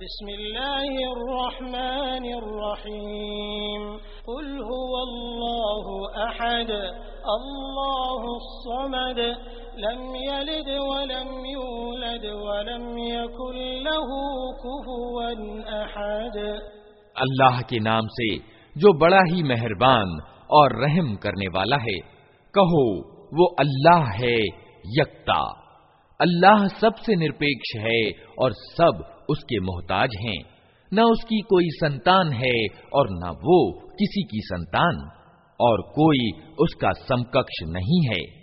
बिस्मिल्लाहिर्रहमानिर्रहीम कुल हुवल्लाहु अहद अल्लाहुस्समद लम यलिद वलम यूलद वलम यकुल लहू कुफुवन अहद अल्लाह के नाम से जो बड़ा ही मेहरबान और रहम करने वाला है, कहो, वो अल्लाह है, यक्ता। अल्लाह सबसे निरपेक्ष है और सब उसके मोहताज हैं। न उसकी कोई संतान है और न वो किसी की संतान, और कोई उसका समकक्ष नहीं है।